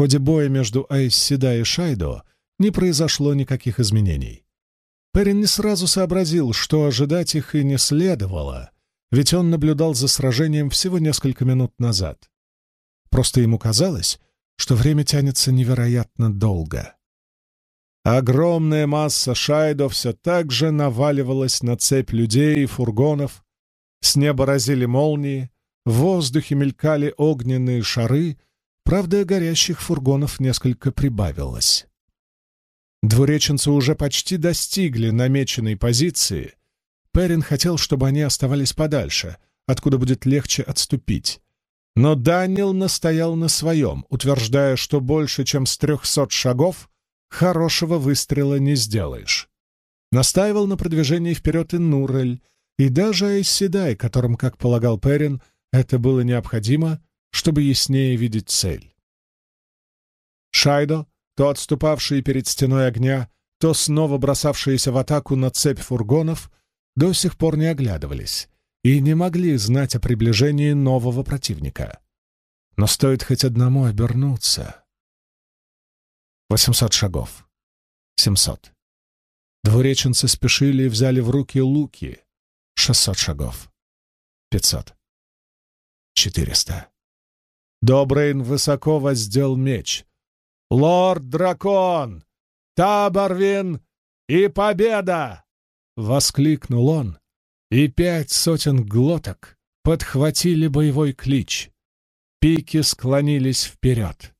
ходе боя между Айсседа и Шайдо не произошло никаких изменений. Перин не сразу сообразил, что ожидать их и не следовало, ведь он наблюдал за сражением всего несколько минут назад. Просто ему казалось, что время тянется невероятно долго. Огромная масса Шайдо все так же наваливалась на цепь людей и фургонов, с неба разили молнии, в воздухе мелькали огненные шары, правда, горящих фургонов несколько прибавилось. Двуреченцы уже почти достигли намеченной позиции. Перин хотел, чтобы они оставались подальше, откуда будет легче отступить. Но Данил настоял на своем, утверждая, что больше, чем с трехсот шагов, хорошего выстрела не сделаешь. Настаивал на продвижении вперед и Нурель, и даже Айседай, которым, как полагал Перин, это было необходимо, чтобы яснее видеть цель. Шайдо то отступавшие перед стеной огня, то снова бросавшиеся в атаку на цепь фургонов, до сих пор не оглядывались и не могли знать о приближении нового противника. Но стоит хоть одному обернуться. Восемьсот шагов. Семьсот. Двуреченцы спешили и взяли в руки луки. Шестьсот шагов. Пятьсот. Четыреста. Добрейн высоко воздел меч, «Лорд-дракон! Таборвин и победа!» — воскликнул он, и пять сотен глоток подхватили боевой клич. Пики склонились вперед.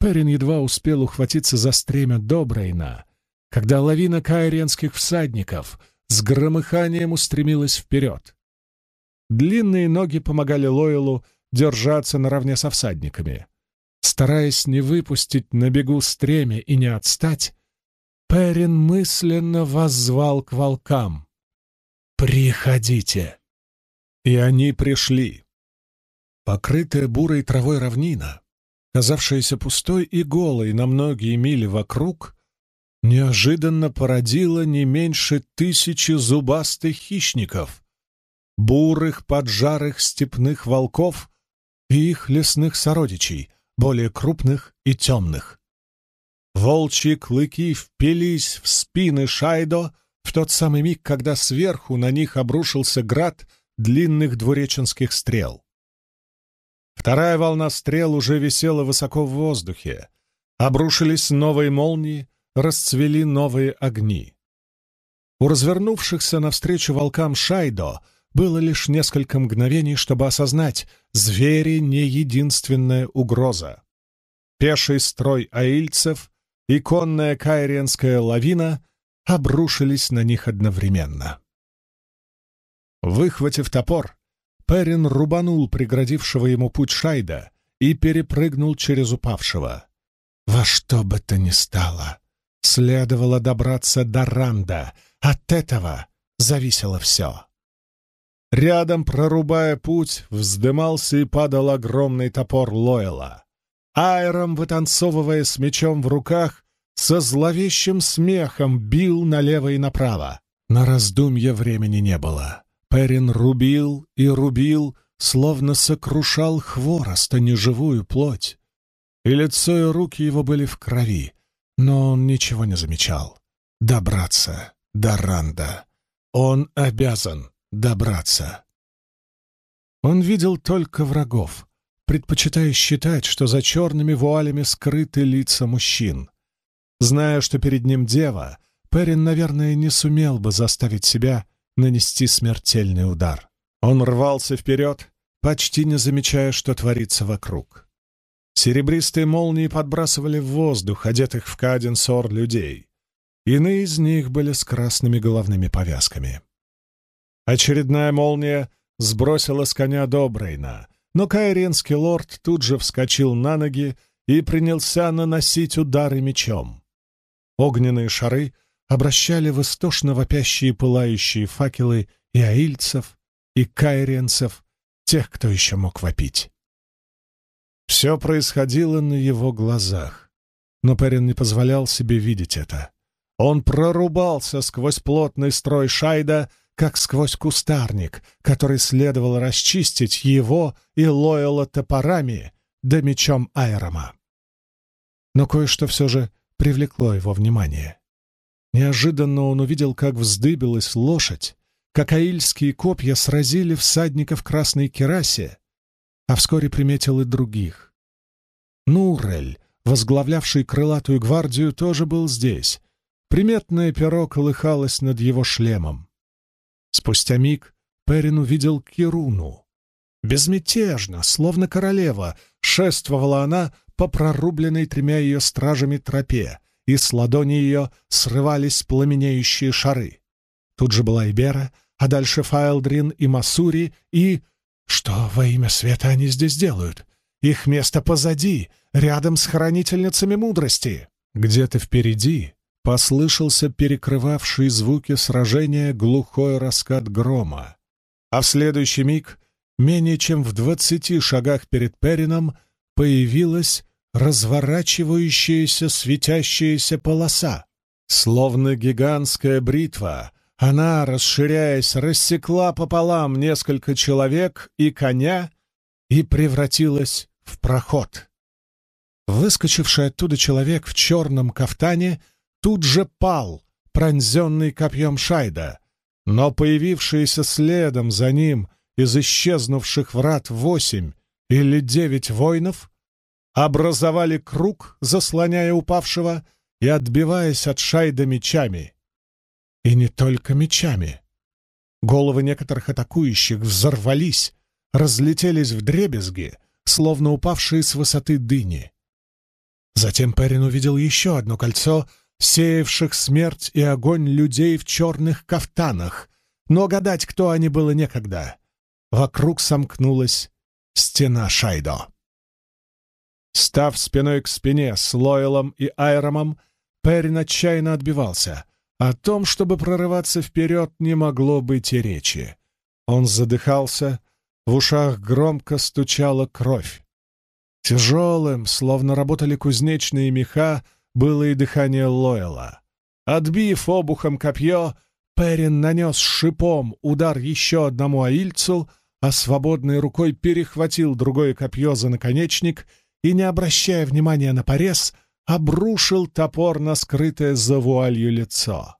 Перин едва успел ухватиться за стремя Добрейна, когда лавина кайренских всадников с громыханием устремилась вперед. Длинные ноги помогали Лойлу держаться наравне со всадниками. Стараясь не выпустить на бегу стремя и не отстать, Перин мысленно воззвал к волкам. «Приходите!» И они пришли. Покрытая бурой травой равнина, казавшаяся пустой и голой на многие мили вокруг, неожиданно породила не меньше тысячи зубастых хищников, бурых поджарых степных волков и их лесных сородичей, более крупных и темных. Волчьи клыки впились в спины Шайдо в тот самый миг, когда сверху на них обрушился град длинных двуреченских стрел. Вторая волна стрел уже висела высоко в воздухе. Обрушились новые молнии, расцвели новые огни. У развернувшихся навстречу волкам Шайдо было лишь несколько мгновений, чтобы осознать, звери не единственная угроза. Пеший строй аильцев и конная кайриенская лавина обрушились на них одновременно. Выхватив топор, Перин рубанул преградившего ему путь Шайда и перепрыгнул через упавшего. Во что бы то ни стало, следовало добраться до Ранда. От этого зависело все. Рядом, прорубая путь, вздымался и падал огромный топор Лойла. Айром, вытанцовывая с мечом в руках, со зловещим смехом бил налево и направо. На раздумье времени не было. Перин рубил и рубил, словно сокрушал хворост, а не живую плоть. И лицо и руки его были в крови, но он ничего не замечал. Добраться до Ранда. Он обязан добраться. Он видел только врагов, предпочитая считать, что за черными вуалями скрыты лица мужчин. Зная, что перед ним дева, Перин, наверное, не сумел бы заставить себя нанести смертельный удар. Он рвался вперед, почти не замечая, что творится вокруг. Серебристые молнии подбрасывали в воздух, одетых в каденсор людей. Иные из них были с красными головными повязками. Очередная молния сбросила с коня Добрейна, но кайренский лорд тут же вскочил на ноги и принялся наносить удары мечом. Огненные шары обращали в истошно вопящие пылающие факелы и аильцев, и кайренцев, тех, кто еще мог вопить. Все происходило на его глазах, но Перин не позволял себе видеть это. Он прорубался сквозь плотный строй Шайда, как сквозь кустарник, который следовало расчистить его и Лойла топорами да мечом Айрома. но кое-что все же привлекло его внимание. Неожиданно он увидел, как вздыбилась лошадь, как аильские копья сразили всадников красной керасе, а вскоре приметил и других. Нурель, возглавлявший крылатую гвардию, тоже был здесь. Приметное перо колыхалось над его шлемом. Спустя миг Перин увидел Кируну. Безмятежно, словно королева, шествовала она по прорубленной тремя ее стражами тропе, и с ладони ее срывались пламенеющие шары. Тут же была Ибера, а дальше Файлдрин и Масури, и... Что во имя света они здесь делают? Их место позади, рядом с хранительницами мудрости. Где-то впереди послышался перекрывавший звуки сражения глухой раскат грома. А в следующий миг, менее чем в двадцати шагах перед Перином, появилась разворачивающаяся светящаяся полоса. Словно гигантская бритва, она, расширяясь, рассекла пополам несколько человек и коня и превратилась в проход. Выскочивший оттуда человек в черном кафтане тут же пал, пронзенный копьем Шайда, но появившиеся следом за ним из исчезнувших врат восемь или девять воинов образовали круг, заслоняя упавшего и отбиваясь от Шайда мечами. И не только мечами. Головы некоторых атакующих взорвались, разлетелись в дребезги, словно упавшие с высоты дыни. Затем Перин увидел еще одно кольцо, сеявших смерть и огонь людей в черных кафтанах, но гадать, кто они, было некогда. Вокруг сомкнулась стена Шайдо. Став спиной к спине с Лойлом и Айромом, Перин отчаянно отбивался. О том, чтобы прорываться вперед, не могло быть и речи. Он задыхался, в ушах громко стучала кровь. Тяжелым, словно работали кузнечные меха, было и дыхание Лойла. Отбив обухом копье, Перин нанес шипом удар еще одному аильцу, а свободной рукой перехватил другое копье за наконечник и, не обращая внимания на порез, обрушил топор на скрытое за вуалью лицо.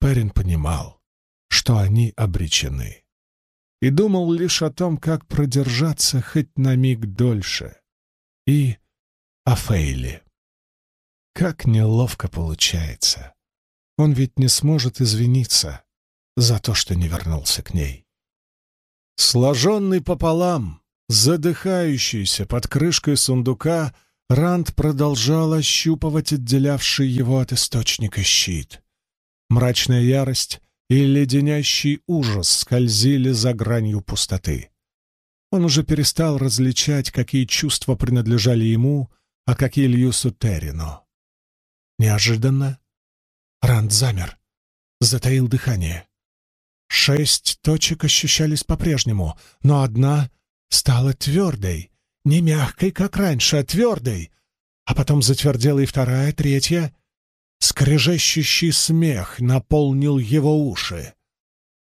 Перин понимал, что они обречены, и думал лишь о том, как продержаться хоть на миг дольше. И о Фейле. Как неловко получается. Он ведь не сможет извиниться за то, что не вернулся к ней. Сложенный пополам, Задыхающийся под крышкой сундука, Ранд продолжал ощупывать отделявший его от источника щит. Мрачная ярость и леденящий ужас скользили за гранью пустоты. Он уже перестал различать, какие чувства принадлежали ему, а какие Льюсу Террину. Неожиданно Ранд замер, затаил дыхание. Шесть точек ощущались по-прежнему, но одна стала твердой, не мягкой, как раньше, а твердой, а потом затвердела и вторая, третья. Скрежещущий смех наполнил его уши.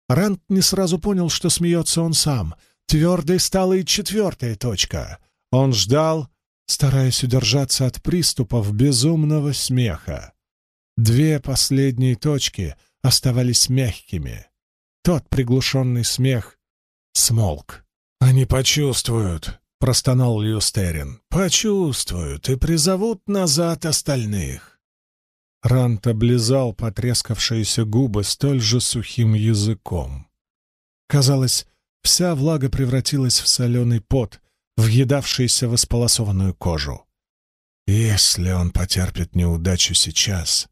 Рант не сразу понял, что смеется он сам. Твердой стала и четвертая точка. Он ждал, стараясь удержаться от приступов безумного смеха. Две последние точки оставались мягкими. Тот приглушенный смех смолк. «Они почувствуют», — простонал Льюстерин. «Почувствуют и призовут назад остальных». Рант облизал потрескавшиеся губы столь же сухим языком. Казалось, вся влага превратилась в соленый пот, въедавшийся в исполосованную кожу. Если он потерпит неудачу сейчас,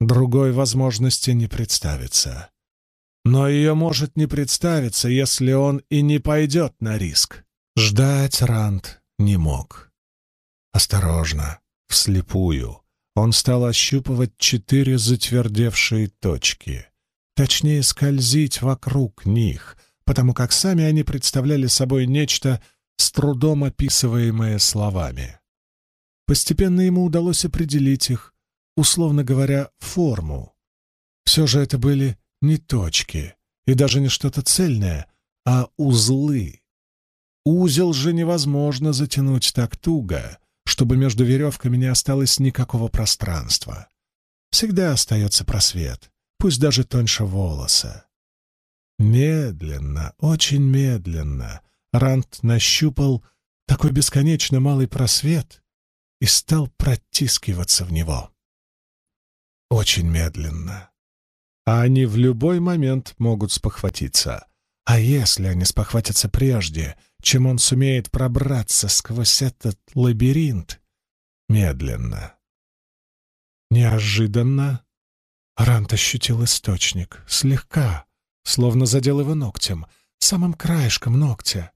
другой возможности не представится. Но ее может не представиться, если он и не пойдет на риск. Ждать Ранд не мог. Осторожно, вслепую, он стал ощупывать четыре затвердевшие точки. Точнее, скользить вокруг них, потому как сами они представляли собой нечто с трудом описываемое словами. Постепенно ему удалось определить их, условно говоря, форму. Все же это были не точки и даже не что-то цельное, а узлы. Узел же невозможно затянуть так туго, чтобы между веревками не осталось никакого пространства. Всегда остается просвет, пусть даже тоньше волоса. Медленно, очень медленно Рант нащупал такой бесконечно малый просвет и стал протискиваться в него. Очень медленно. А они в любой момент могут спохватиться. А если они спохватятся прежде, чем он сумеет пробраться сквозь этот лабиринт? Медленно. Неожиданно Рант ощутил источник, слегка, словно задел его ногтем, самым краешком ногтя.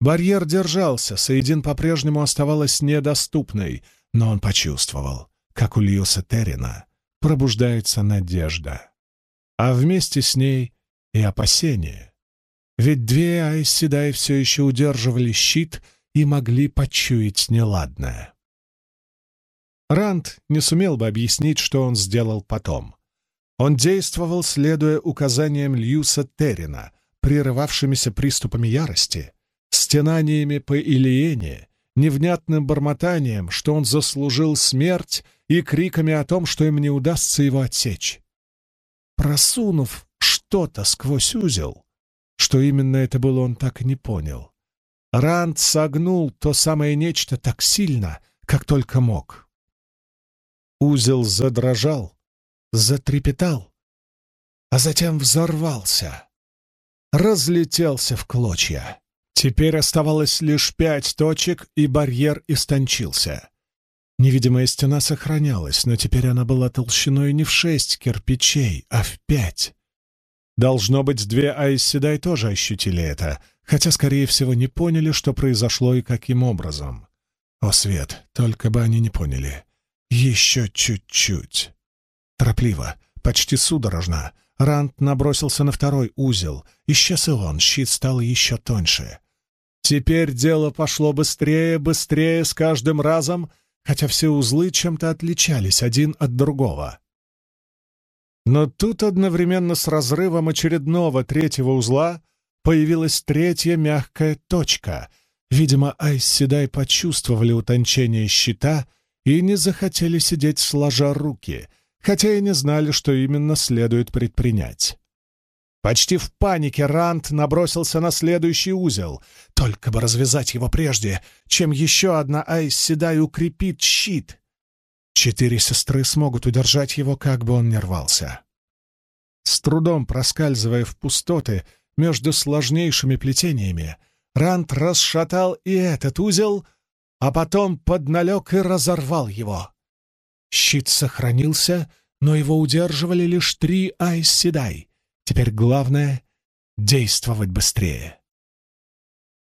Барьер держался, Саидин по-прежнему оставалась недоступной, но он почувствовал, как у Льюса Террина пробуждается надежда. А вместе с ней и опасение. Ведь две Айсседай все еще удерживали щит и могли почуять неладное. Ранд не сумел бы объяснить, что он сделал потом. Он действовал, следуя указаниям Льюса Террина, прерывавшимися приступами ярости, стенаниями по Илиене, невнятным бормотанием, что он заслужил смерть, и криками о том, что им не удастся его отсечь. Просунув что-то сквозь узел, что именно это было, он так и не понял. Ранд согнул то самое нечто так сильно, как только мог. Узел задрожал, затрепетал, а затем взорвался, разлетелся в клочья. Теперь оставалось лишь пять точек, и барьер истончился. Невидимая стена сохранялась, но теперь она была толщиной не в шесть кирпичей, а в пять. Должно быть, две Айсседай тоже ощутили это, хотя, скорее всего, не поняли, что произошло и каким образом. О, Свет, только бы они не поняли. Еще чуть-чуть. Торопливо, почти судорожно, Рант набросился на второй узел. Исчез и он, щит стал еще тоньше. Теперь дело пошло быстрее, быстрее с каждым разом, хотя все узлы чем-то отличались один от другого. Но тут одновременно с разрывом очередного третьего узла появилась третья мягкая точка. Видимо, Айс Седай почувствовали утончение щита и не захотели сидеть сложа руки, хотя и не знали, что именно следует предпринять. Почти в панике Рант набросился на следующий узел. Только бы развязать его прежде, чем еще одна Айс укрепит щит. Четыре сестры смогут удержать его, как бы он ни рвался. С трудом проскальзывая в пустоты между сложнейшими плетениями, Рант расшатал и этот узел, а потом подналег и разорвал его. Щит сохранился, но его удерживали лишь три Айс Теперь главное — действовать быстрее.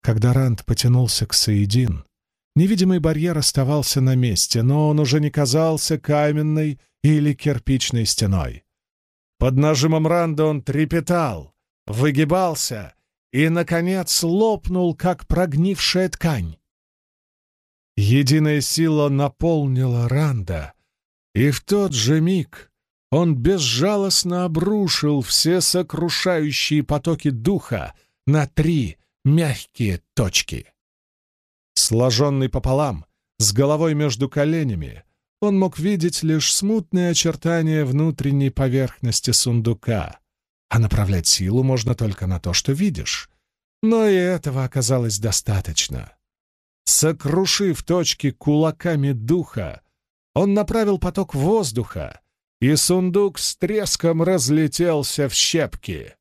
Когда Ранд потянулся к Саидин, невидимый барьер оставался на месте, но он уже не казался каменной или кирпичной стеной. Под нажимом Ранда он трепетал, выгибался и, наконец, лопнул, как прогнившая ткань. Единая сила наполнила Ранда, и в тот же миг он безжалостно обрушил все сокрушающие потоки духа на три мягкие точки. Сложенный пополам, с головой между коленями, он мог видеть лишь смутные очертания внутренней поверхности сундука, а направлять силу можно только на то, что видишь. Но и этого оказалось достаточно. Сокрушив точки кулаками духа, он направил поток воздуха и сундук с треском разлетелся в щепки.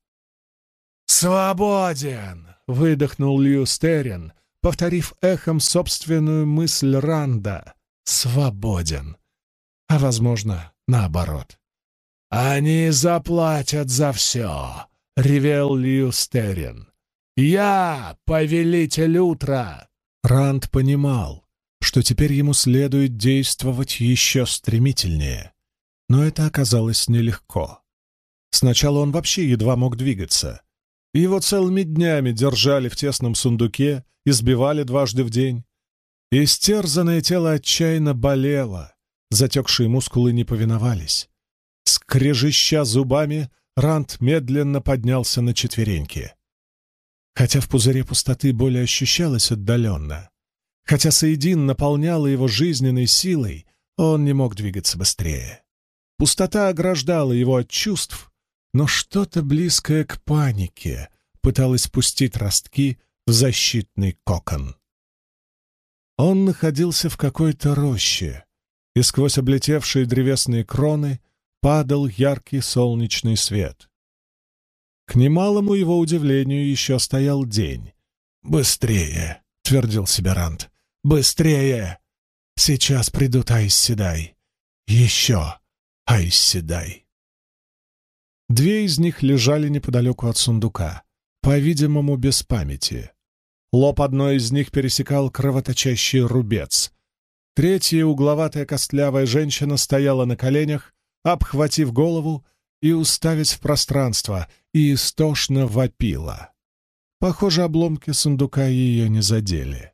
«Свободен!» — выдохнул Льюстерин, повторив эхом собственную мысль Ранда. «Свободен!» А, возможно, наоборот. «Они заплатят за все!» — ревел Льюстерин. «Я — повелитель утра!» Ранд понимал, что теперь ему следует действовать еще стремительнее. Но это оказалось нелегко. Сначала он вообще едва мог двигаться. Его целыми днями держали в тесном сундуке, избивали дважды в день. Истерзанное тело отчаянно болело, затекшие мускулы не повиновались. Скрежеща зубами, Рант медленно поднялся на четвереньки. Хотя в пузыре пустоты боль ощущалась отдаленно. Хотя Саидин наполняла его жизненной силой, он не мог двигаться быстрее. Пустота ограждала его от чувств, но что-то близкое к панике пыталось пустить ростки в защитный кокон. Он находился в какой-то роще, и сквозь облетевшие древесные кроны падал яркий солнечный свет. К немалому его удивлению еще стоял день. «Быстрее!» — твердил себе Рант. «Быстрее! Сейчас придут Айсседай! Еще Айсседай!» Две из них лежали неподалеку от сундука, по-видимому, без памяти. Лоб одной из них пересекал кровоточащий рубец. Третья угловатая костлявая женщина стояла на коленях, обхватив голову и уставясь в пространство, и истошно вопила. Похоже, обломки сундука ее не задели.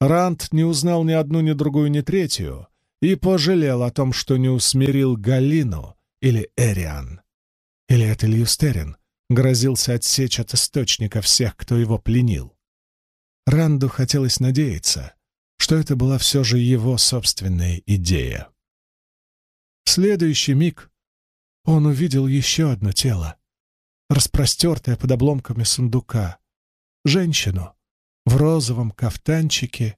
Рант не узнал ни одну, ни другую, ни третью и пожалел о том, что не усмирил Галину или Эриан. Или это Льюстерин грозился отсечь от источника всех, кто его пленил. Ранду хотелось надеяться, что это была все же его собственная идея. В следующий миг он увидел еще одно тело, распростертое под обломками сундука, женщину в розовом кафтанчике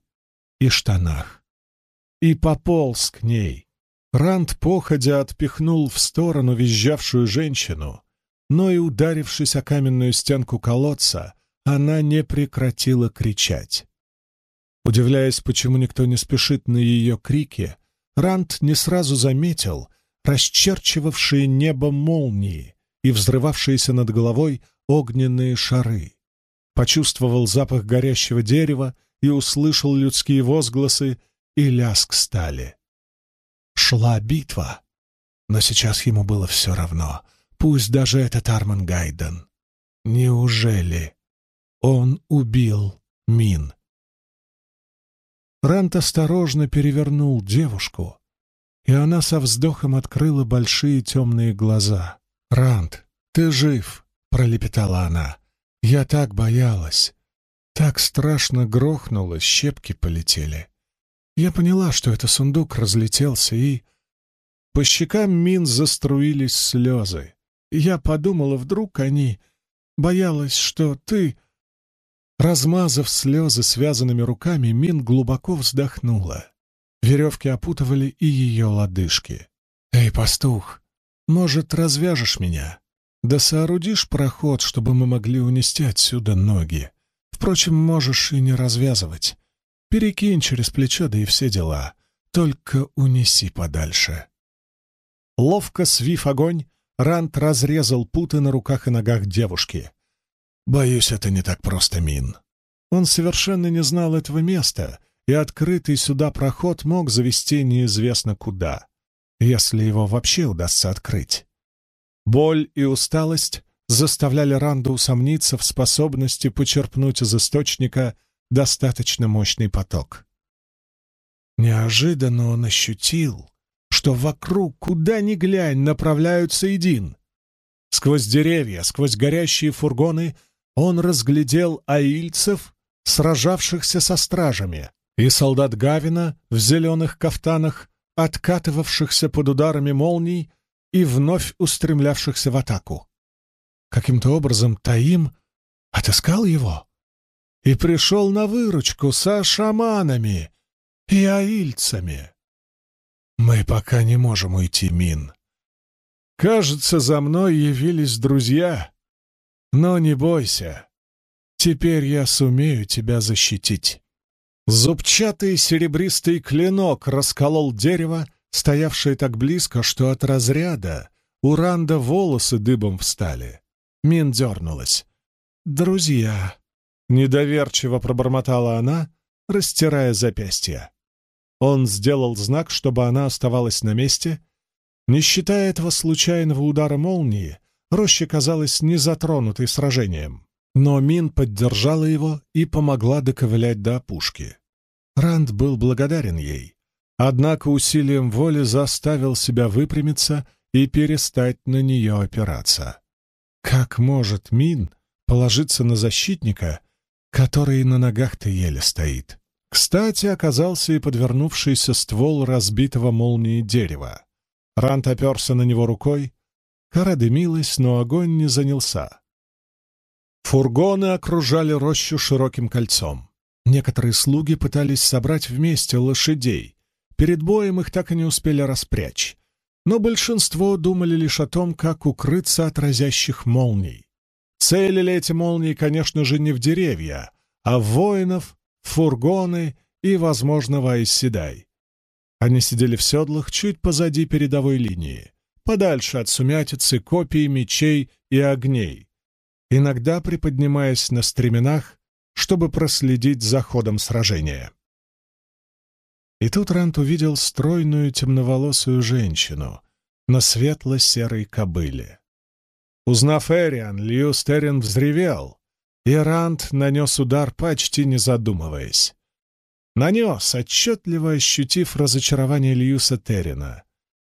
и штанах. И пополз к ней. Ранд походя отпихнул в сторону визжавшую женщину, но и, ударившись о каменную стенку колодца, она не прекратила кричать. Удивляясь, почему никто не спешит на ее крики, Ранд не сразу заметил расчерчивавшие небо молнии и взрывавшиеся над головой огненные шары. Почувствовал запах горящего дерева и услышал людские возгласы и лязг стали. Шла битва, но сейчас ему было все равно. Пусть даже этот Арман Гайден. Неужели он убил Мин? Рант осторожно перевернул девушку, и она со вздохом открыла большие темные глаза. «Рант, ты жив!» — пролепетала она. «Я так боялась! Так страшно грохнуло, щепки полетели. Я поняла, что это сундук разлетелся, и...» По щекам Мин заструились слезы. Я подумала, вдруг они... Боялась, что ты... Размазав слезы связанными руками, Мин глубоко вздохнула. Веревки опутывали и ее лодыжки. «Эй, пастух, может, развяжешь меня? Да соорудишь проход, чтобы мы могли унести отсюда ноги. Впрочем, можешь и не развязывать. Перекинь через плечо, да и все дела. Только унеси подальше». Ловко свив огонь, Рант разрезал путы на руках и ногах девушки. «Боюсь, это не так просто, Мин». Он совершенно не знал этого места, и открытый сюда проход мог завести неизвестно куда, если его вообще удастся открыть. Боль и усталость заставляли Ранду усомниться в способности почерпнуть из источника достаточно мощный поток. Неожиданно он ощутил, что вокруг, куда ни глянь, направляются един. Сквозь деревья, сквозь горящие фургоны он разглядел аильцев, сражавшихся со стражами, и солдат Гавина в зеленых кафтанах, откатывавшихся под ударами молний и вновь устремлявшихся в атаку. Каким-то образом Таим отыскал его и пришел на выручку со шаманами и аильцами. Мы пока не можем уйти, Мин. Кажется, за мной явились друзья. Но не бойся. Теперь я сумею тебя защитить. Зубчатый серебристый клинок расколол дерево, стоявшее так близко, что от разряда у Ранда волосы дыбом встали. Мин дернулась. «Друзья!» — недоверчиво пробормотала она, растирая запястье. Он сделал знак, чтобы она оставалась на месте. Не считая этого случайного удара молнии, роща казалась незатронутой сражением. Но Мин поддержала его и помогла доковылять до опушки. Ранд был благодарен ей, однако усилием воли заставил себя выпрямиться и перестать на нее опираться. Как может Мин положиться на защитника, который на ногах-то еле стоит? Кстати, оказался и подвернувшийся ствол разбитого молнией дерева. Рант оперся на него рукой. Кора дымилась, но огонь не занялся. Фургоны окружали рощу широким кольцом. Некоторые слуги пытались собрать вместе лошадей. Перед боем их так и не успели распрячь. Но большинство думали лишь о том, как укрыться от разящих молний. Целили эти молнии, конечно же, не в деревья, а в воинов, фургоны и, возможно, в Айсседай. Они сидели в седлах чуть позади передовой линии, подальше от сумятицы, копий, мечей и огней, иногда приподнимаясь на стременах, чтобы проследить за ходом сражения. И тут Рант увидел стройную темноволосую женщину на светло-серой кобыле. Узнав Эриан, Льюс Террин взревел, и Рант нанес удар, почти не задумываясь. Нанес, отчетливо ощутив разочарование Льюса Террина.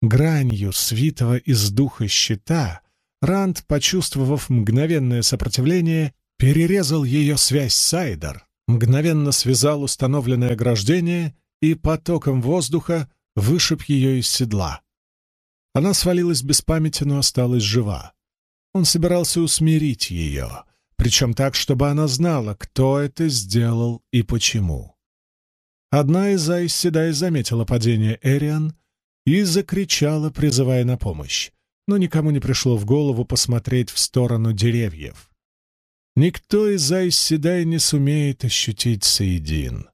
Гранью свитого из духа щита Ранд, почувствовав мгновенное сопротивление, перерезал ее связь с Айдар, мгновенно связал установленное ограждение и потоком воздуха вышиб ее из седла. Она свалилась без памяти, но осталась жива. Он собирался усмирить ее, причем так, чтобы она знала, кто это сделал и почему. Одна из Айседай заметила падение Эриан и закричала, призывая на помощь но никому не пришло в голову посмотреть в сторону деревьев. Никто из Айсседай не сумеет ощутить Саидин.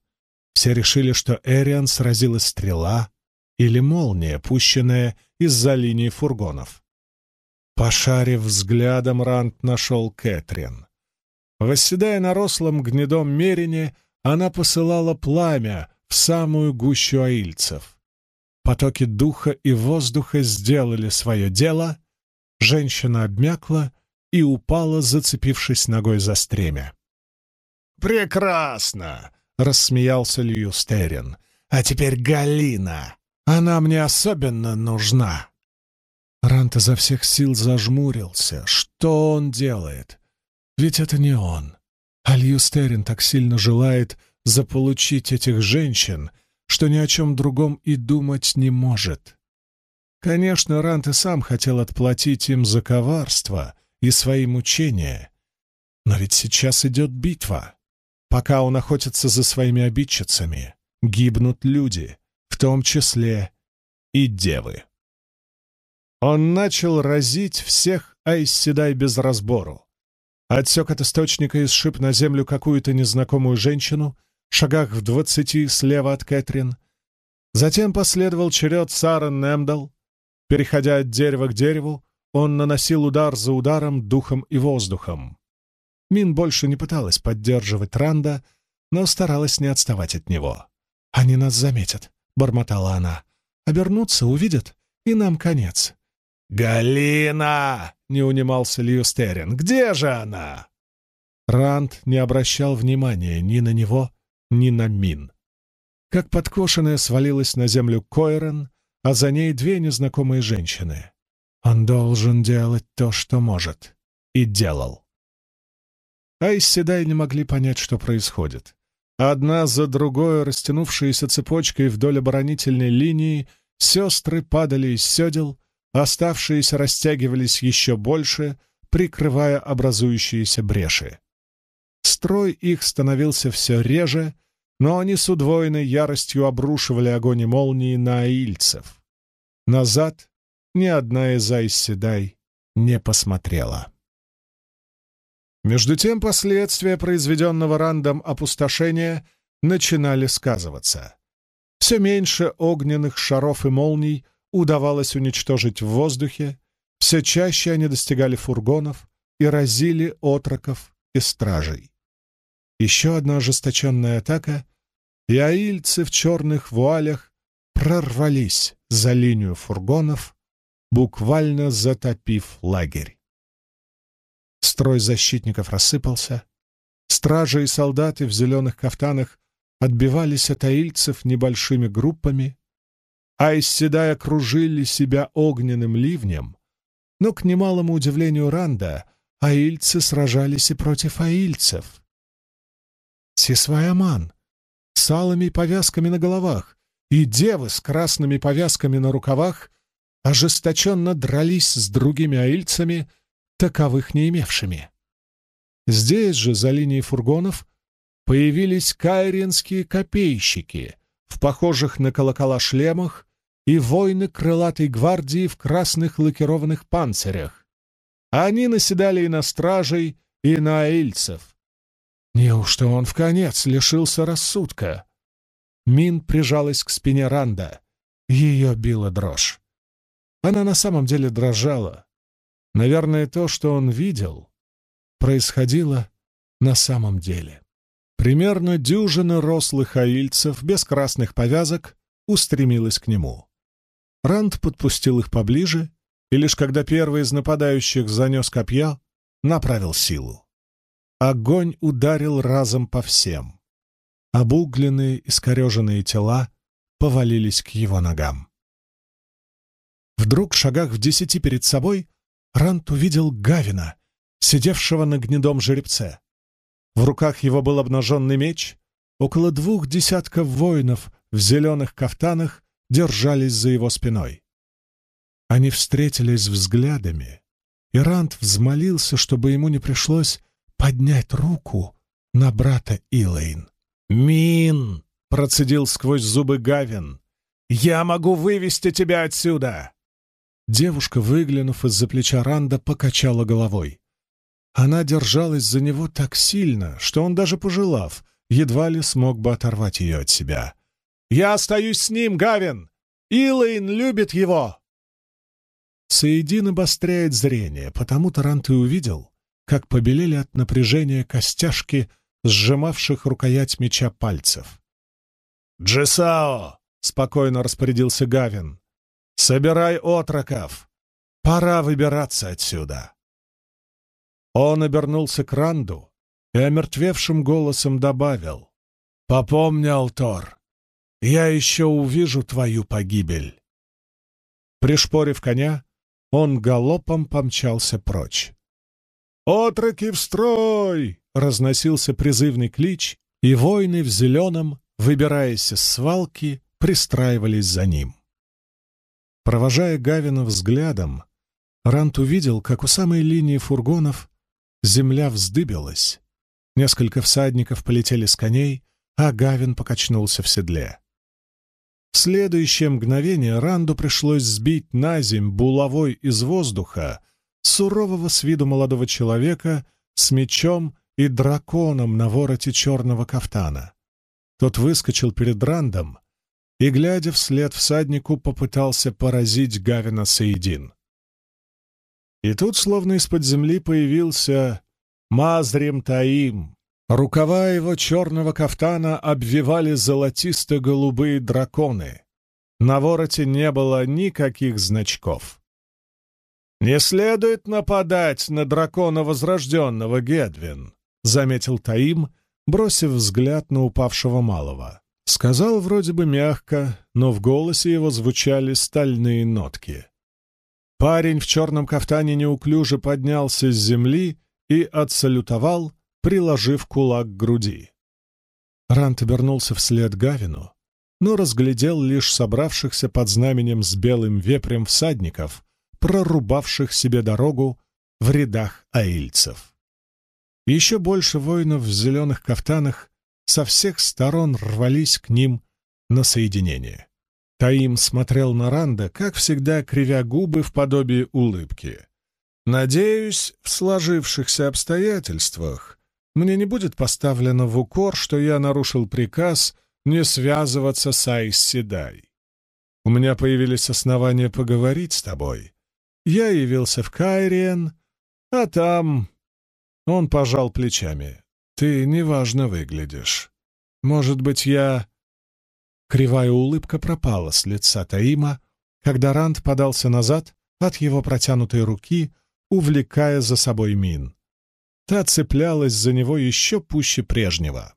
Все решили, что Эриан сразила стрела или молния, пущенная из-за линии фургонов. Пошарив взглядом, Рант нашел Кэтрин. Восседая на рослом гнедом мерине, она посылала пламя в самую гущу аильцев. Потоки духа и воздуха сделали свое дело, женщина обмякла и упала, зацепившись ногой за стремя. «Прекрасно!» — рассмеялся Льюстерин. «А теперь Галина! Она мне особенно нужна!» Рант изо всех сил зажмурился. Что он делает? Ведь это не он. А Льюстерин так сильно желает заполучить этих женщин, что ни о чем другом и думать не может. Конечно, Рант и сам хотел отплатить им за коварство и свои мучения, но ведь сейчас идет битва. Пока он охотится за своими обидчицами, гибнут люди, в том числе и девы. Он начал разить всех Айсседай без разбору. Отсек от источника и сшиб на землю какую-то незнакомую женщину — шагах в двадцати слева от Кэтрин. Затем последовал черед Сарен Немдал. Переходя от дерева к дереву, он наносил удар за ударом духом и воздухом. Мин больше не пыталась поддерживать Ранда, но старалась не отставать от него. «Они нас заметят», — бормотала она. «Обернутся, увидят, и нам конец». «Галина!» — не унимался Льюстерин. «Где же она?» Ранд не обращал внимания ни на него, ни на мин. Как подкошенная свалилась на землю Койрен, а за ней две незнакомые женщины. Он должен делать то, что может. И делал. Айс Седай не могли понять, что происходит. Одна за другой, растянувшиеся цепочкой вдоль оборонительной линии, сестры падали из седел, оставшиеся растягивались еще больше, прикрывая образующиеся бреши. Строй их становился все реже, но они с удвоенной яростью обрушивали огонь и молнии на аильцев. Назад ни одна из Айсседай не посмотрела. Между тем последствия произведенного Рандом опустошения начинали сказываться. Все меньше огненных шаров и молний удавалось уничтожить в воздухе, все чаще они достигали фургонов и разили отроков и стражей. Еще одна ожесточенная атака, и аильцы в черных вуалях прорвались за линию фургонов, буквально затопив лагерь. Строй защитников рассыпался, стражи и солдаты в зеленых кафтанах отбивались от аильцев небольшими группами, а Исседай окружили себя огненным ливнем, но, к немалому удивлению Ранда, аильцы сражались и против аильцев. Сисвайаман, с алыми повязками на головах, и девы с красными повязками на рукавах ожесточенно дрались с другими аильцами, таковых не имевшими. Здесь же, за линией фургонов, появились кайренские копейщики в похожих на колокола шлемах и воины крылатой гвардии в красных лакированных панцирях. Они наседали и на стражей, и на аильцев. Неужто он в конец лишился рассудка? Мин прижалась к спине Ранда. Ее била дрожь. Она на самом деле дрожала. Наверное, то, что он видел, происходило на самом деле. Примерно дюжина рослых аильцев без красных повязок устремилась к нему. Ранд подпустил их поближе, и лишь когда первый из нападающих занес копья, направил силу. Огонь ударил разом по всем. Обугленные, искореженные тела повалились к его ногам. Вдруг, шагах в десяти перед собой, Рант увидел Гавина, сидевшего на гнедом жеребце. В руках его был обнаженный меч, около двух десятков воинов в зеленых кафтанах держались за его спиной. Они встретились взглядами, и Рант взмолился, чтобы ему не пришлось поднять руку на брата Илэйн. «Мин!» — процедил сквозь зубы Гавин. «Я могу вывести тебя отсюда!» Девушка, выглянув из-за плеча Ранда, покачала головой. Она держалась за него так сильно, что он, даже пожелав, едва ли смог бы оторвать ее от себя. «Я остаюсь с ним, Гавин! Илэйн любит его!» Саидин обостряет зрение, потому Тарант и увидел, как побелели от напряжения костяшки, сжимавших рукоять меча пальцев. «Джесао!» — спокойно распорядился Гавин. «Собирай отроков! Пора выбираться отсюда!» Он обернулся к Ранду и омертвевшим голосом добавил. «Попомни, Алтор, я еще увижу твою погибель!» Пришпорив коня, он галопом помчался прочь. «Отроки в строй!» — разносился призывный клич, и воины в зеленом, выбираясь из свалки, пристраивались за ним. Провожая Гавина взглядом, Рант увидел, как у самой линии фургонов Земля вздыбилась. Несколько всадников полетели с коней, а Гавин покачнулся в седле. В следующее мгновение Ранду пришлось сбить на земь булавой из воздуха сурового с виду молодого человека с мечом и драконом на вороте черного кафтана. Тот выскочил перед Рандом и, глядя вслед всаднику, попытался поразить Гавина Саидин. И тут, словно из-под земли, появился Мазрим Таим. Рукава его черного кафтана обвивали золотисто-голубые драконы. На вороте не было никаких значков. «Не следует нападать на дракона Возрожденного, Гедвин», — заметил Таим, бросив взгляд на упавшего малого. Сказал вроде бы мягко, но в голосе его звучали стальные нотки. Парень в черном кафтане неуклюже поднялся с земли и отсалютовал, приложив кулак к груди. Рант обернулся вслед Гавину, но разглядел лишь собравшихся под знаменем с белым вепрем всадников, прорубавших себе дорогу в рядах аильцев. Еще больше воинов в зеленых кафтанах со всех сторон рвались к ним на соединение. Таим смотрел на Ранда, как всегда, кривя губы в подобии улыбки. «Надеюсь, в сложившихся обстоятельствах мне не будет поставлено в укор, что я нарушил приказ не связываться с Айс Седай. У меня появились основания поговорить с тобой. Я явился в Кайриен, а там...» Он пожал плечами. «Ты неважно выглядишь. Может быть, я Кривая улыбка пропала с лица Таима, когда Ранд подался назад от его протянутой руки, увлекая за собой Мин. Та цеплялась за него еще пуще прежнего.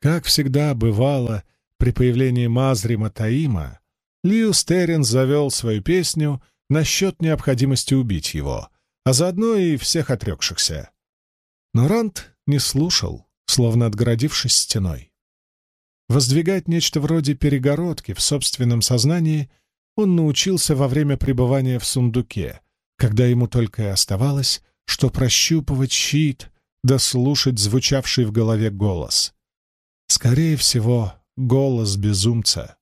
Как всегда бывало при появлении Мазрима Таима, Лиус Террен завел свою песню насчет необходимости убить его, а заодно и всех отрекшихся. Но Ранд не слушал, словно отгородившись стеной. Воздвигать нечто вроде перегородки в собственном сознании он научился во время пребывания в сундуке, когда ему только и оставалось, что прощупывать щит да слушать звучавший в голове голос. Скорее всего, голос безумца.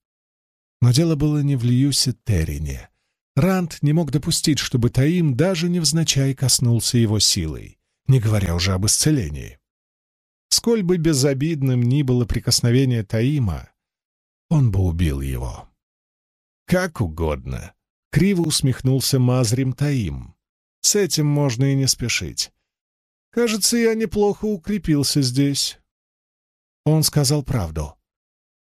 Но дело было не в Льюсе Террине. Ранд не мог допустить, чтобы Таим даже невзначай коснулся его силой, не говоря уже об исцелении. Сколь бы безобидным ни было прикосновение Таима, он бы убил его. Как угодно. Криво усмехнулся Мазрим Таим. С этим можно и не спешить. Кажется, я неплохо укрепился здесь. Он сказал правду.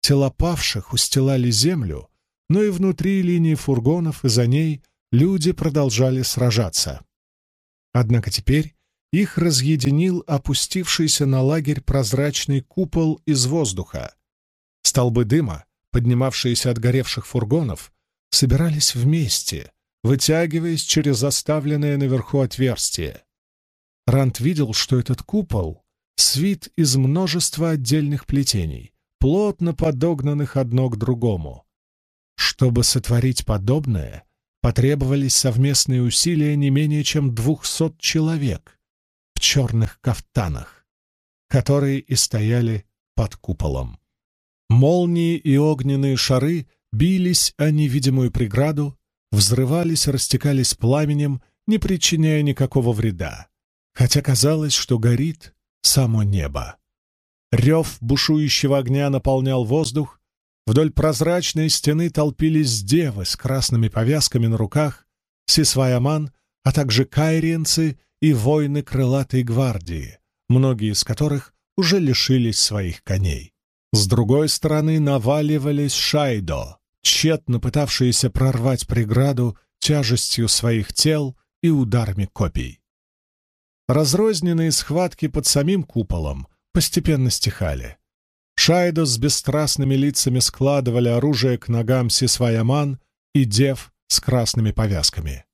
Тела павших устилали землю, но и внутри линии фургонов и за ней люди продолжали сражаться. Однако теперь их разъединил опустившийся на лагерь прозрачный купол из воздуха. Столбы дыма, поднимавшиеся от горевших фургонов, собирались вместе, вытягиваясь через заставленное наверху отверстие. Рант видел, что этот купол — свит из множества отдельных плетений, плотно подогнанных одно к другому. Чтобы сотворить подобное, потребовались совместные усилия не менее чем двухсот человек — в черных кафтанах, которые и стояли под куполом. Молнии и огненные шары бились о невидимую преграду, взрывались, растекались пламенем, не причиняя никакого вреда, хотя казалось, что горит само небо. Рев бушующего огня наполнял воздух, вдоль прозрачной стены толпились девы с красными повязками на руках, сисвайаман, а также кайриенцы и воины крылатой гвардии, многие из которых уже лишились своих коней. С другой стороны наваливались шайдо, тщетно пытавшиеся прорвать преграду тяжестью своих тел и ударами копий. Разрозненные схватки под самим куполом постепенно стихали. Шайдо с бесстрастными лицами складывали оружие к ногам Сисваяман и дев с красными повязками.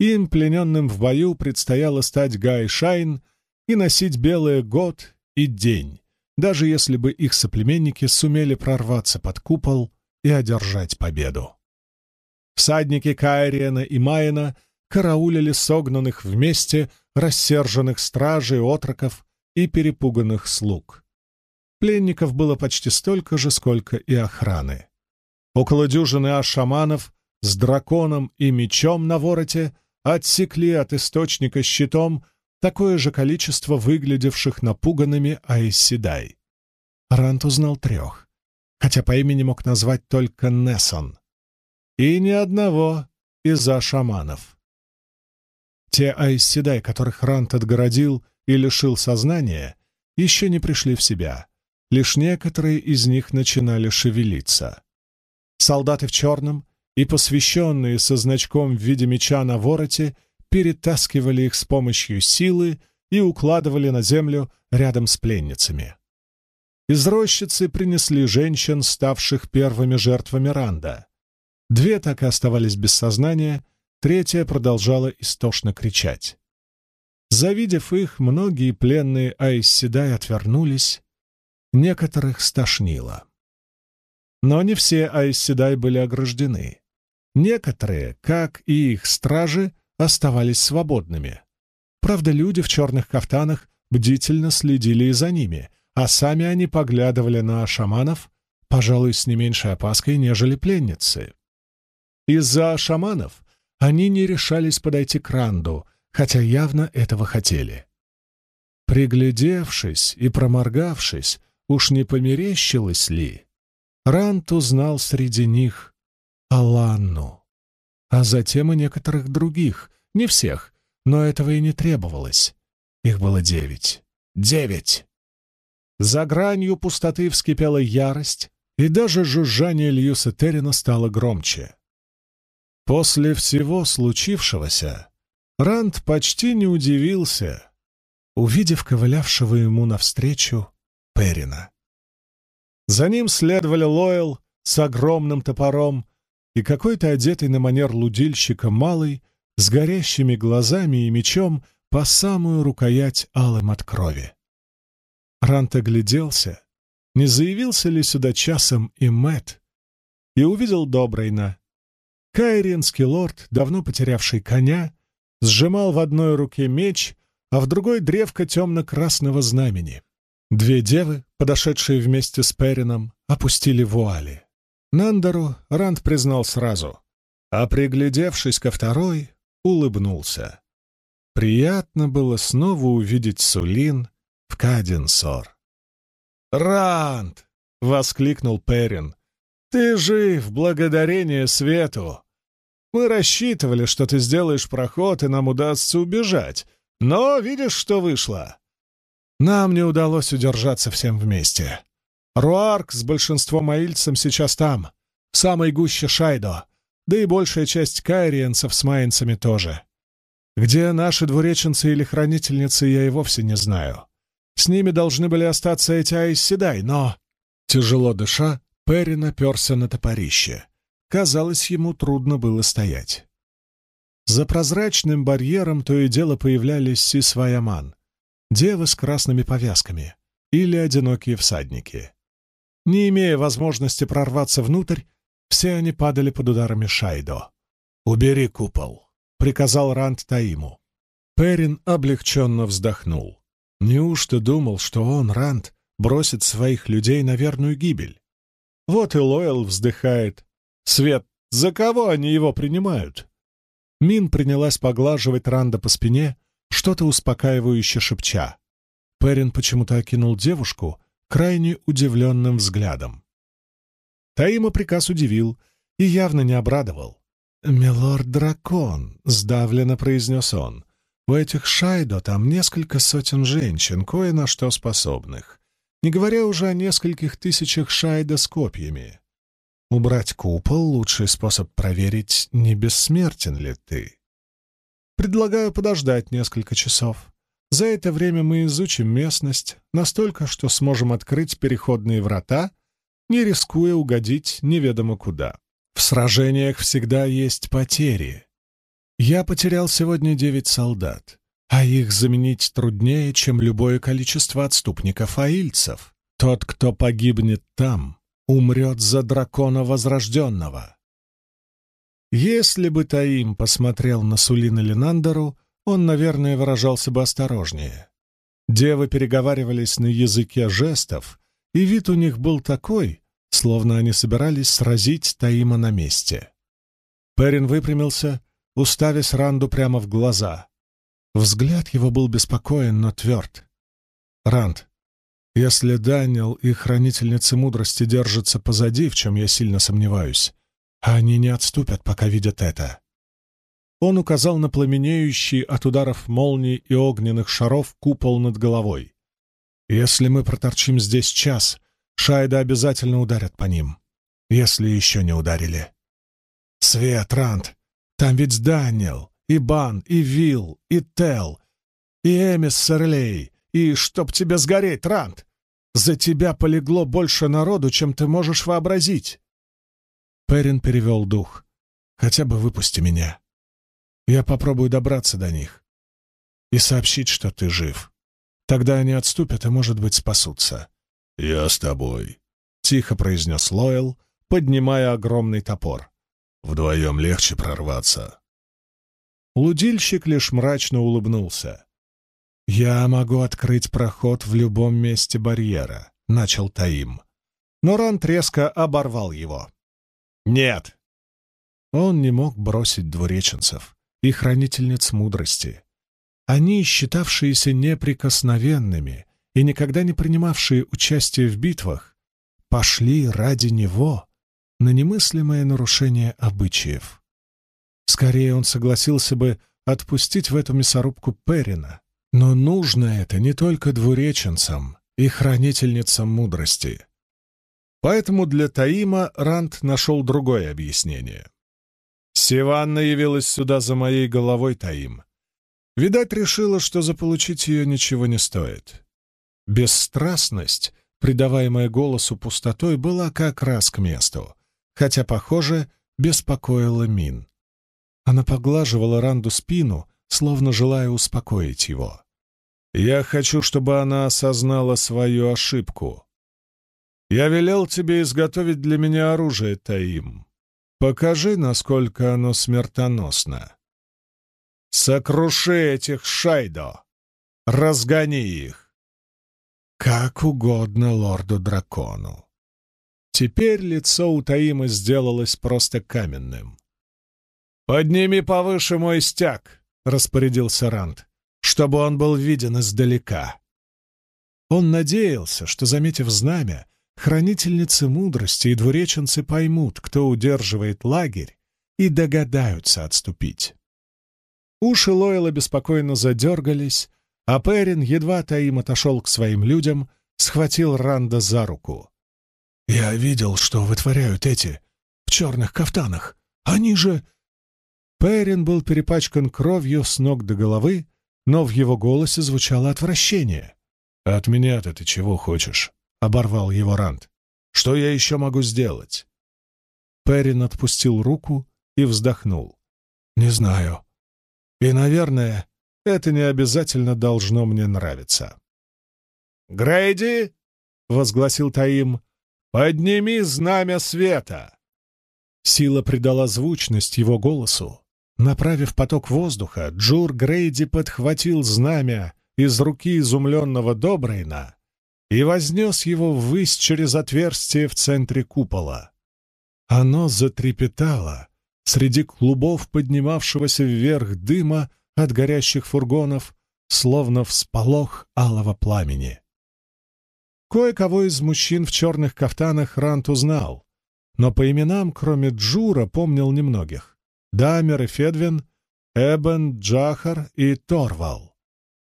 Им, плененным в бою, предстояло стать Гай Шайн и носить белый год и день, даже если бы их соплеменники сумели прорваться под купол и одержать победу. Всадники Кайриена и Майена караулили согнанных вместе рассерженных стражей, отроков и перепуганных слуг. Пленников было почти столько же, сколько и охраны. Около дюжины ашаманов с драконом и мечом на вороте отсекли от источника щитом такое же количество выглядевших напуганными Айсседай. Рант узнал трех, хотя по имени мог назвать только Нессон. И ни одного из-за шаманов. Те Айсседай, которых Рант отгородил и лишил сознания, еще не пришли в себя. Лишь некоторые из них начинали шевелиться. Солдаты в черном и посвященные со значком в виде меча на вороте перетаскивали их с помощью силы и укладывали на землю рядом с пленницами. Из рощицы принесли женщин, ставших первыми жертвами Ранда. Две так и оставались без сознания, третья продолжала истошно кричать. Завидев их, многие пленные Айсседай отвернулись, некоторых стошнило. Но не все Айсседай были ограждены. Некоторые, как и их стражи, оставались свободными. Правда, люди в черных кафтанах бдительно следили и за ними, а сами они поглядывали на шаманов, пожалуй, с не меньшей опаской, нежели пленницы. Из-за шаманов они не решались подойти к Ранду, хотя явно этого хотели. Приглядевшись и проморгавшись, уж не померещилось ли, Ранд узнал среди них Аланну, а затем и некоторых других, не всех, но этого и не требовалось. Их было девять. Девять! За гранью пустоты вскипела ярость, и даже жужжание Льюса Террина стало громче. После всего случившегося Ранд почти не удивился, увидев ковылявшего ему навстречу Перина. За ним следовали Лойл с огромным топором, и какой-то одетый на манер лудильщика малый, с горящими глазами и мечом по самую рукоять алым от крови. Рант огляделся не заявился ли сюда часом и Мэт, и увидел Добрейна. Кайринский лорд, давно потерявший коня, сжимал в одной руке меч, а в другой — древко темно-красного знамени. Две девы, подошедшие вместе с Перином, опустили вуали. Нандеру Ранд признал сразу, а, приглядевшись ко второй, улыбнулся. Приятно было снова увидеть Сулин в Каденсор. «Ранд!» — воскликнул Перин. «Ты жив, благодарение свету! Мы рассчитывали, что ты сделаешь проход, и нам удастся убежать. Но видишь, что вышло? Нам не удалось удержаться всем вместе. Руарк с большинством аильцем сейчас там, в самой гуще Шайдо, да и большая часть кайриенцев с майнцами тоже. Где наши двуреченцы или хранительницы, я и вовсе не знаю. С ними должны были остаться эти Айсседай, но...» Тяжело дыша, Перри наперся на топорище. Казалось, ему трудно было стоять. За прозрачным барьером то и дело появлялись сисваяман, девы с красными повязками или одинокие всадники. Не имея возможности прорваться внутрь, все они падали под ударами Шайдо. «Убери купол», — приказал Ранд Таиму. Перин облегченно вздохнул. Неужто думал, что он, Ранд, бросит своих людей на верную гибель? Вот и Лоэл вздыхает. Свет, за кого они его принимают? Мин принялась поглаживать Ранда по спине, что-то успокаивающе шепча. Перин почему-то окинул девушку крайне удивленным взглядом. Таима приказ удивил и явно не обрадовал. «Милорд-дракон», — сдавленно произнес он, — «у этих Шайдо там несколько сотен женщин, кое на что способных, не говоря уже о нескольких тысячах Шайдо с копьями. Убрать купол — лучший способ проверить, не бессмертен ли ты. Предлагаю подождать несколько часов. За это время мы изучим местность настолько, что сможем открыть переходные врата, не рискуя угодить неведомо куда. В сражениях всегда есть потери. Я потерял сегодня девять солдат, а их заменить труднее, чем любое количество отступников-аильцев. Тот, кто погибнет там, умрет за дракона Возрожденного. Если бы Таим посмотрел на Сулина Линандеру, он, наверное, выражался бы осторожнее. Девы переговаривались на языке жестов, и вид у них был такой, словно они собирались сразить Таима на месте. Перин выпрямился, уставясь Ранду прямо в глаза. Взгляд его был беспокоен, но тверд. «Ранд, если Даниэл и Хранительницы Мудрости держатся позади, в чем я сильно сомневаюсь, они не отступят, пока видят это. Он указал на пламенеющий от ударов молний и огненных шаров купол над головой. Если мы проторчим здесь час, Шайда обязательно ударят по ним. Если еще не ударили. Свет, Ранд, там ведь Даниэл, и Бан, и Вил, и Тел, и Эмис Серлей, и чтоб тебе сгореть, Рант! За тебя полегло больше народу, чем ты можешь вообразить!» Перин перевел дух. «Хотя бы выпусти меня. Я попробую добраться до них и сообщить, что ты жив. Тогда они отступят и, может быть, спасутся». «Я с тобой», — тихо произнес Лойл, поднимая огромный топор. «Вдвоем легче прорваться». Лудильщик лишь мрачно улыбнулся. «Я могу открыть проход в любом месте барьера», — начал Таим. Но Рант резко оборвал его. «Нет!» Он не мог бросить двуреченцев и хранительниц мудрости. Они, считавшиеся неприкосновенными и никогда не принимавшие участие в битвах, пошли ради него на немыслимое нарушение обычаев. Скорее он согласился бы отпустить в эту мясорубку Перина, но нужно это не только двуреченцам и хранительницам мудрости. Поэтому для Таима Ранд нашел другое объяснение. «Сиванна явилась сюда за моей головой, Таим. Видать, решила, что заполучить ее ничего не стоит. Бесстрастность, придаваемая голосу пустотой, была как раз к месту, хотя, похоже, беспокоила Мин. Она поглаживала Ранду спину, словно желая успокоить его. Я хочу, чтобы она осознала свою ошибку. «Я велел тебе изготовить для меня оружие, Таим. Покажи, насколько оно смертоносно. Сокруши этих шайдо! Разгони их!» «Как угодно лорду-дракону». Теперь лицо у Таима сделалось просто каменным. «Подними повыше мой стяг!» — распорядился Ранд, — «чтобы он был виден издалека». Он надеялся, что, заметив знамя, хранительницы мудрости и двуреченцы поймут, кто удерживает лагерь, и догадаются отступить. Уши Лойла беспокойно задергались, а Перин, едва Таим отошел к своим людям, схватил Ранда за руку. «Я видел, что вытворяют эти в черных кафтанах. Они же...» Перин был перепачкан кровью с ног до головы, но в его голосе звучало отвращение. «От меня-то ты чего хочешь?» — оборвал его Ранд. «Что я еще могу сделать?» Перин отпустил руку и вздохнул. «Не знаю. И, наверное, это не обязательно должно мне нравиться». «Грейди!» — возгласил Таим. «Подними знамя света!» Сила придала звучность его голосу. Направив поток воздуха, Джур Грейди подхватил знамя из руки изумленного Добрейна и вознес его ввысь через отверстие в центре купола. Оно затрепетало среди клубов поднимавшегося вверх дыма от горящих фургонов, словно всполох алого пламени. Кое-кого из мужчин в черных кафтанах Рант узнал, но по именам, кроме Джура, помнил немногих. Дамер и Федвин, Эбен, Джахар и Торвал.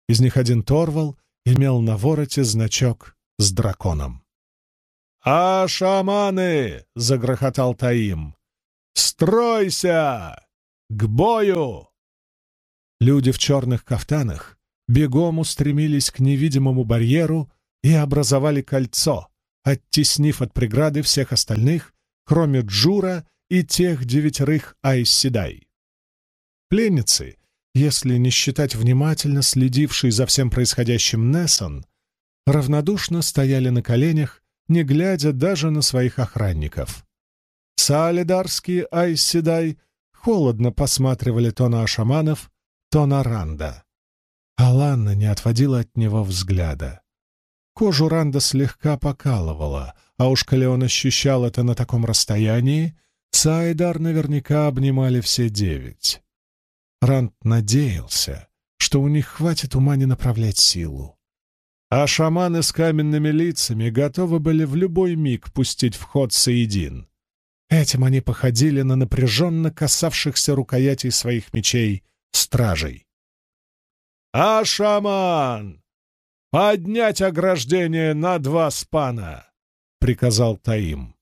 Из них один Торвал имел на вороте значок с драконом. «А шаманы!» — загрохотал Таим. «Стройся! К бою!» Люди в черных кафтанах бегом устремились к невидимому барьеру и образовали кольцо, оттеснив от преграды всех остальных, кроме Джура и тех девятерых Айсседай. Пленницы если не считать внимательно следивший за всем происходящим Нессон, равнодушно стояли на коленях, не глядя даже на своих охранников. Саалидарские Айседай холодно посматривали то на шаманов, то на Ранда. Аланна не отводила от него взгляда. Кожу Ранда слегка покалывала, а уж коли он ощущал это на таком расстоянии, Сайдар наверняка обнимали все девять. Рант надеялся, что у них хватит ума не направлять силу. А шаманы с каменными лицами готовы были в любой миг пустить в ход Саидин. Этим они походили на напряженно касавшихся рукоятей своих мечей стражей. «А шаман! Поднять ограждение на два спана!» — приказал Таим.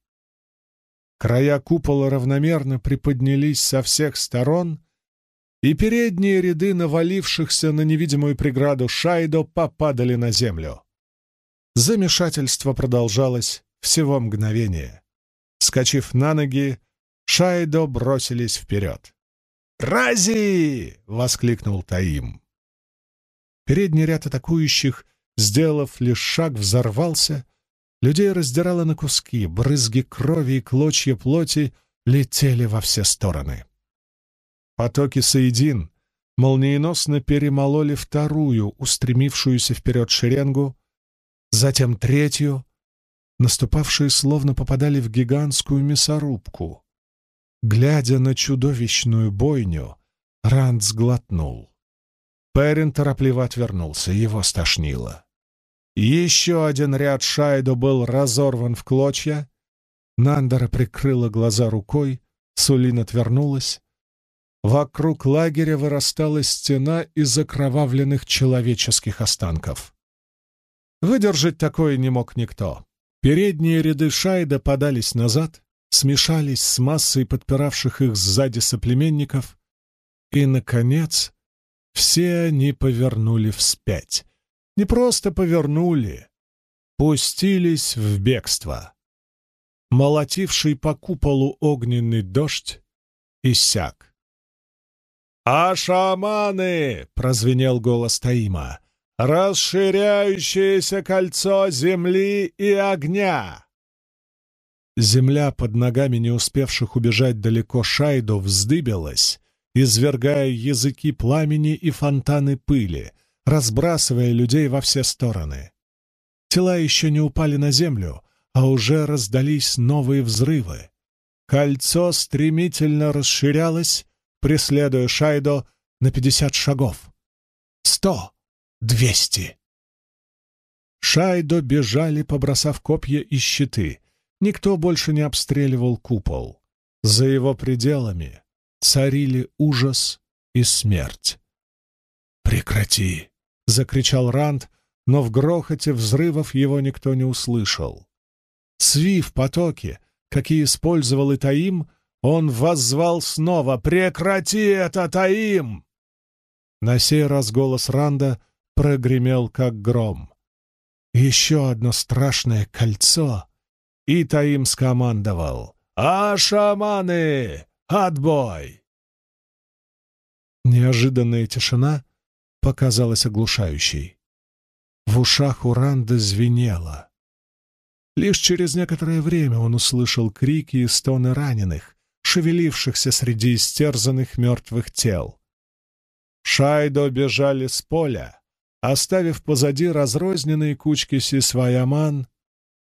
Края купола равномерно приподнялись со всех сторон, и передние ряды навалившихся на невидимую преграду Шайдо попадали на землю. Замешательство продолжалось всего мгновение. Скочив на ноги, Шайдо бросились вперед. «Рази!» — воскликнул Таим. Передний ряд атакующих, сделав лишь шаг, взорвался. Людей раздирало на куски, брызги крови и клочья плоти летели во все стороны. Потоки Саидин молниеносно перемололи вторую, устремившуюся вперед шеренгу, затем третью. Наступавшие словно попадали в гигантскую мясорубку. Глядя на чудовищную бойню, Ранд сглотнул. Перин торопливо отвернулся, его стошнило. Еще один ряд Шайдо был разорван в клочья. Нандера прикрыла глаза рукой, Сулин отвернулась, Вокруг лагеря вырастала стена из окровавленных человеческих останков. Выдержать такое не мог никто. Передние ряды Шайда подались назад, смешались с массой подпиравших их сзади соплеменников, и, наконец, все они повернули вспять. Не просто повернули, пустились в бегство. Молотивший по куполу огненный дождь иссяк. «А шаманы!» — прозвенел голос Таима. «Расширяющееся кольцо земли и огня! Земля под ногами не успевших убежать далеко Шайдо вздыбилась, извергая языки пламени и фонтаны пыли, разбрасывая людей во все стороны. Тела еще не упали на землю, а уже раздались новые взрывы. Кольцо стремительно расширялось, преследуя Шайдо на пятьдесят шагов. Сто! Двести! Шайдо бежали, побросав копья и щиты. Никто больше не обстреливал купол. За его пределами царили ужас и смерть. «Прекрати!» — закричал Ранд, но в грохоте взрывов его никто не услышал. Свив потоки, какие использовал и Таим, он воззвал снова «Прекрати это, Таим!» На сей раз голос Ранда прогремел, как гром. Еще одно страшное кольцо, и Таим скомандовал «А, шаманы! Отбой!» Неожиданная тишина показалась оглушающей. В ушах у Ранда звенело. Лишь через некоторое время он услышал крики и стоны раненых, шевелившихся среди истерзанных мертвых тел. Шайдо бежали с поля, оставив позади разрозненные кучки сисваяман,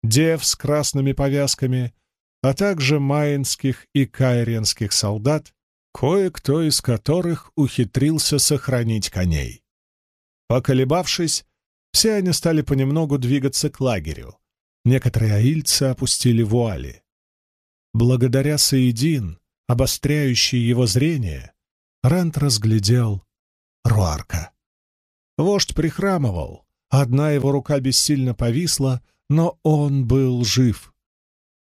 дев с красными повязками, а также майнских и кайренских солдат, кое-кто из которых ухитрился сохранить коней. Поколебавшись, все они стали понемногу двигаться к лагерю. Некоторые аильцы опустили вуали. Благодаря Саидин, обостряющей его зрение, Рант разглядел Руарка. Вождь прихрамывал, одна его рука бессильно повисла, но он был жив.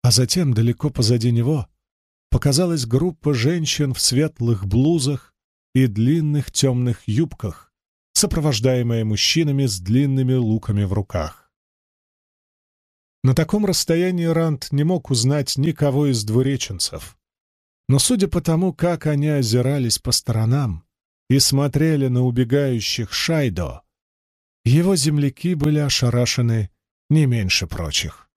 А затем, далеко позади него, показалась группа женщин в светлых блузах и длинных темных юбках, сопровождаемая мужчинами с длинными луками в руках. На таком расстоянии Рант не мог узнать никого из двуреченцев. Но судя по тому, как они озирались по сторонам и смотрели на убегающих Шайдо, его земляки были ошарашены не меньше прочих.